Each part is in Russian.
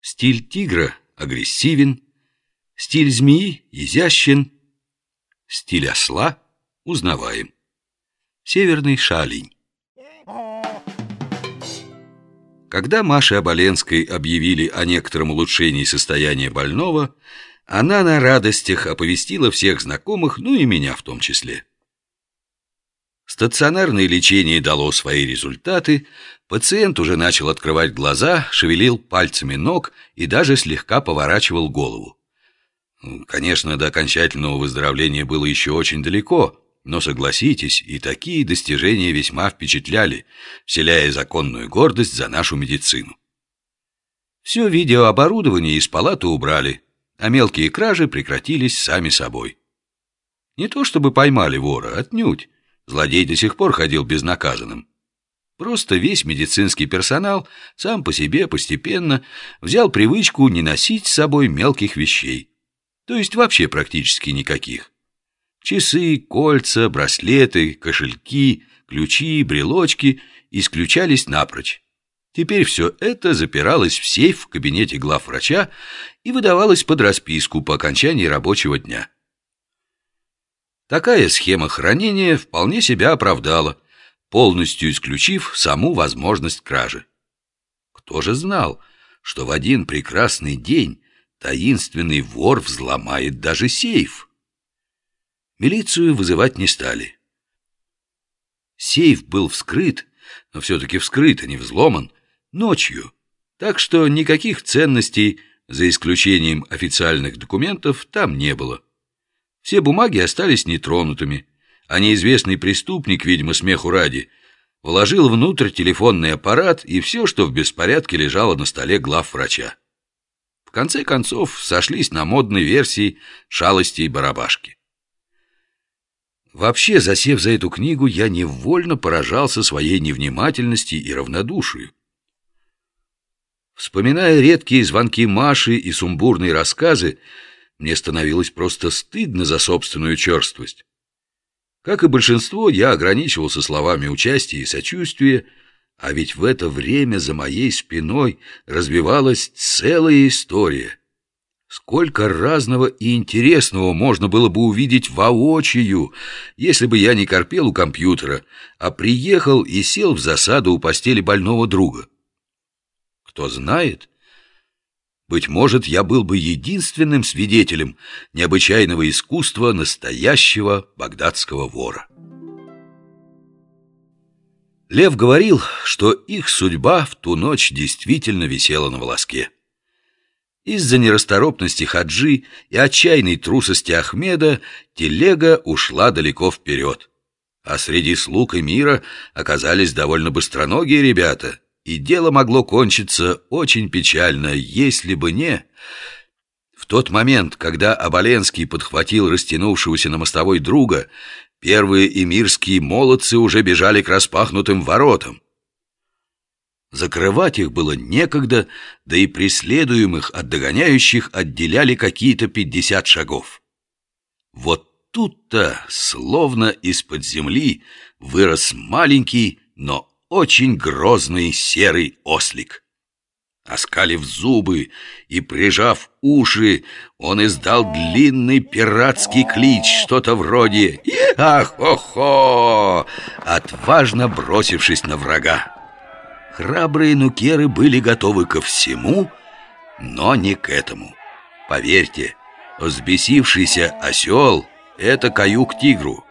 Стиль тигра агрессивен, стиль змеи изящен, стиль осла узнаваем. Северный шалень. Когда Маше Оболенской объявили о некотором улучшении состояния больного, она на радостях оповестила всех знакомых, ну и меня в том числе. Стационарное лечение дало свои результаты, пациент уже начал открывать глаза, шевелил пальцами ног и даже слегка поворачивал голову. Конечно, до окончательного выздоровления было еще очень далеко, но согласитесь, и такие достижения весьма впечатляли, вселяя законную гордость за нашу медицину. Все видеооборудование из палаты убрали, а мелкие кражи прекратились сами собой. Не то чтобы поймали вора, отнюдь. Злодей до сих пор ходил безнаказанным. Просто весь медицинский персонал сам по себе постепенно взял привычку не носить с собой мелких вещей. То есть вообще практически никаких. Часы, кольца, браслеты, кошельки, ключи, брелочки исключались напрочь. Теперь все это запиралось в сейф в кабинете главврача и выдавалось под расписку по окончании рабочего дня. Такая схема хранения вполне себя оправдала, полностью исключив саму возможность кражи. Кто же знал, что в один прекрасный день таинственный вор взломает даже сейф? Милицию вызывать не стали. Сейф был вскрыт, но все-таки вскрыт, а не взломан, ночью, так что никаких ценностей, за исключением официальных документов, там не было. Все бумаги остались нетронутыми, а неизвестный преступник, видимо, смеху ради, вложил внутрь телефонный аппарат и все, что в беспорядке лежало на столе глав врача. В конце концов, сошлись на модной версии шалости и барабашки. Вообще, засев за эту книгу, я невольно поражался своей невнимательности и равнодушию. Вспоминая редкие звонки Маши и сумбурные рассказы, мне становилось просто стыдно за собственную черствость. Как и большинство, я ограничивался словами участия и сочувствия, а ведь в это время за моей спиной развивалась целая история. Сколько разного и интересного можно было бы увидеть воочию, если бы я не корпел у компьютера, а приехал и сел в засаду у постели больного друга. Кто знает, быть может, я был бы единственным свидетелем необычайного искусства настоящего багдадского вора. Лев говорил, что их судьба в ту ночь действительно висела на волоске. Из-за нерасторопности Хаджи и отчаянной трусости Ахмеда телега ушла далеко вперед. А среди слуг и мира оказались довольно быстроногие ребята, и дело могло кончиться очень печально, если бы не... В тот момент, когда Оболенский подхватил растянувшегося на мостовой друга, первые эмирские молодцы уже бежали к распахнутым воротам. Закрывать их было некогда, да и преследуемых от догоняющих отделяли какие-то пятьдесят шагов. Вот тут-то, словно из-под земли, вырос маленький, но очень грозный серый ослик. Оскалив зубы и прижав уши, он издал длинный пиратский клич, что-то вроде «Ах-хо-хо!», отважно бросившись на врага. Храбрые нукеры были готовы ко всему, но не к этому. Поверьте, взбесившийся осел — это каюк тигру.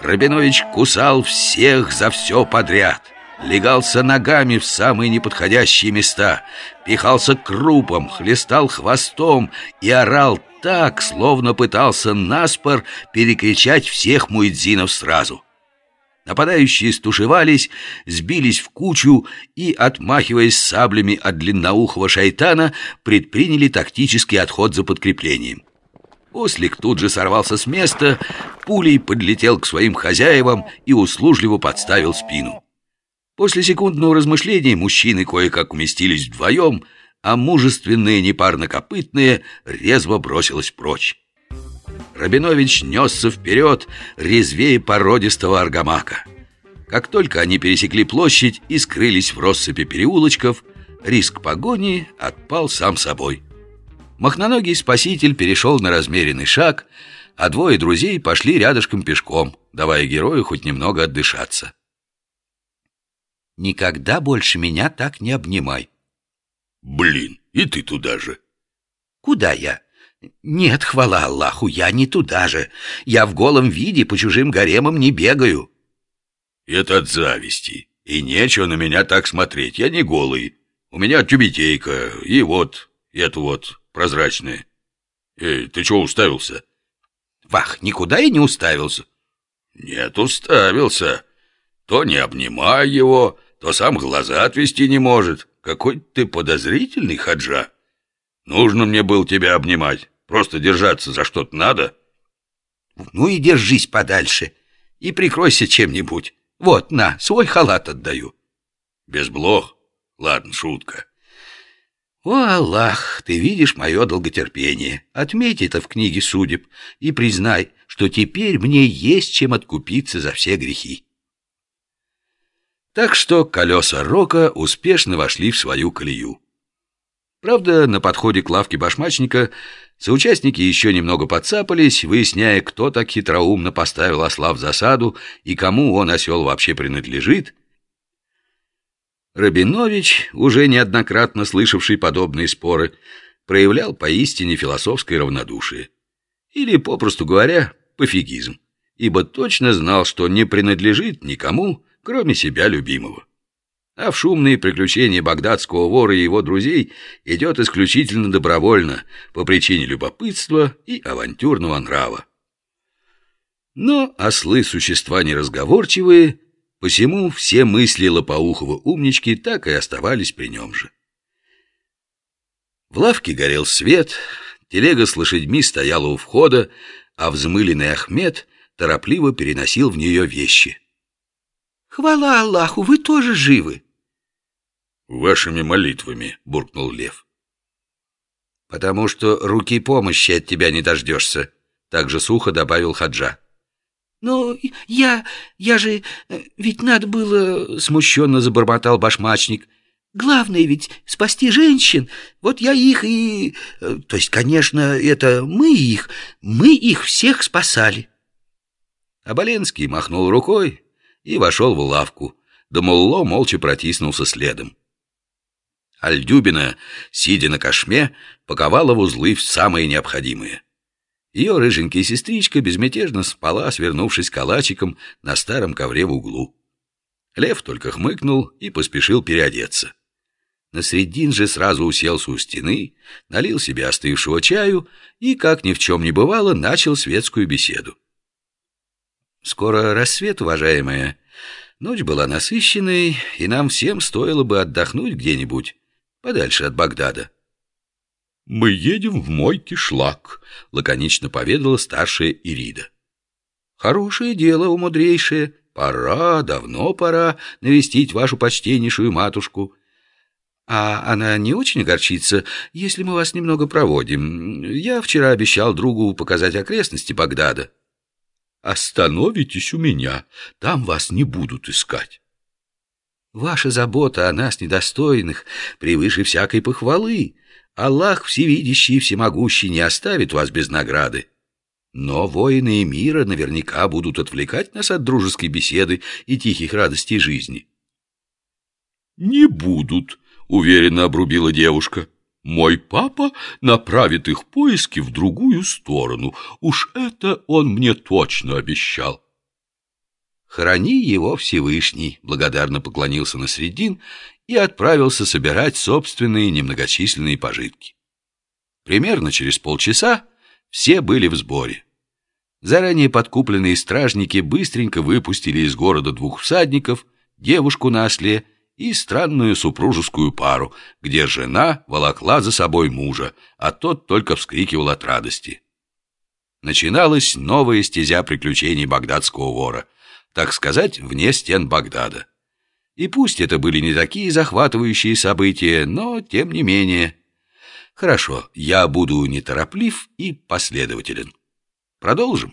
Рабинович кусал всех за все подряд, легался ногами в самые неподходящие места, пихался крупом, хлестал хвостом и орал так, словно пытался наспор перекричать всех муэдзинов сразу. Нападающие стушевались, сбились в кучу и, отмахиваясь саблями от длинноухого шайтана, предприняли тактический отход за подкреплением. Ослик тут же сорвался с места, пулей подлетел к своим хозяевам и услужливо подставил спину. После секундного размышления мужчины кое-как уместились вдвоем, а мужественные непарнокопытные резво бросилась прочь. Рабинович несся вперед, резвее породистого аргамака. Как только они пересекли площадь и скрылись в россыпи переулочков, риск погони отпал сам собой. Махноногий спаситель перешел на размеренный шаг, а двое друзей пошли рядышком пешком, давая герою хоть немного отдышаться. «Никогда больше меня так не обнимай». «Блин, и ты туда же». «Куда я?» «Нет, хвала Аллаху, я не туда же. Я в голом виде по чужим гаремам не бегаю». «Это от зависти. И нечего на меня так смотреть. Я не голый. У меня тюбетейка, и вот, это вот, прозрачная. Эй, ты чего уставился?» «Вах, никуда я не уставился». «Нет, уставился. То не обнимай его, то сам глаза отвести не может. Какой ты подозрительный, Хаджа. Нужно мне было тебя обнимать. Просто держаться за что-то надо. Ну и держись подальше. И прикройся чем-нибудь. Вот, на, свой халат отдаю. Без блох? Ладно, шутка. О, Аллах, ты видишь мое долготерпение. Отметь это в книге судеб и признай, что теперь мне есть чем откупиться за все грехи. Так что колеса Рока успешно вошли в свою колею. Правда, на подходе к лавке башмачника соучастники еще немного подцапались, выясняя, кто так хитроумно поставил осла в засаду и кому он, осел, вообще принадлежит. Рабинович, уже неоднократно слышавший подобные споры, проявлял поистине философское равнодушие. Или, попросту говоря, пофигизм, ибо точно знал, что не принадлежит никому, кроме себя любимого а в шумные приключения багдадского вора и его друзей идет исключительно добровольно, по причине любопытства и авантюрного нрава. Но ослы – существа неразговорчивые, посему все мысли Лопоухова умнички так и оставались при нем же. В лавке горел свет, телега с лошадьми стояла у входа, а взмыленный Ахмед торопливо переносил в нее вещи. «Хвала Аллаху, вы тоже живы!» «Вашими молитвами», — буркнул Лев. «Потому что руки помощи от тебя не дождешься», — также сухо добавил Хаджа. «Но я... я же... ведь надо было...» — смущенно забормотал башмачник. «Главное ведь спасти женщин. Вот я их и... То есть, конечно, это мы их. Мы их всех спасали». Аболенский махнул рукой и вошел в лавку. Дамулло молча протиснулся следом. Альдюбина, сидя на кошме, паковала в узлы самые необходимые. Ее рыженькая сестричка безмятежно спала, свернувшись калачиком на старом ковре в углу. Лев только хмыкнул и поспешил переодеться. Насредин же сразу уселся у стены, налил себе остывшего чаю и, как ни в чем не бывало, начал светскую беседу. «Скоро рассвет, уважаемая. Ночь была насыщенной, и нам всем стоило бы отдохнуть где-нибудь подальше от Багдада. «Мы едем в мой кишлак», — лаконично поведала старшая Ирида. «Хорошее дело, умудрейшее. Пора, давно пора навестить вашу почтеннейшую матушку. А она не очень огорчится, если мы вас немного проводим. Я вчера обещал другу показать окрестности Багдада». «Остановитесь у меня, там вас не будут искать». Ваша забота о нас, недостойных, превыше всякой похвалы. Аллах всевидящий и всемогущий не оставит вас без награды. Но воины мира наверняка будут отвлекать нас от дружеской беседы и тихих радостей жизни. «Не будут», — уверенно обрубила девушка. «Мой папа направит их поиски в другую сторону. Уж это он мне точно обещал». «Храни его Всевышний», — благодарно поклонился на средин и отправился собирать собственные немногочисленные пожитки. Примерно через полчаса все были в сборе. Заранее подкупленные стражники быстренько выпустили из города двух всадников, девушку на осле и странную супружескую пару, где жена волокла за собой мужа, а тот только вскрикивал от радости. Начиналась новая стезя приключений багдадского вора — так сказать, вне стен Багдада. И пусть это были не такие захватывающие события, но тем не менее. Хорошо, я буду нетороплив и последователен. Продолжим.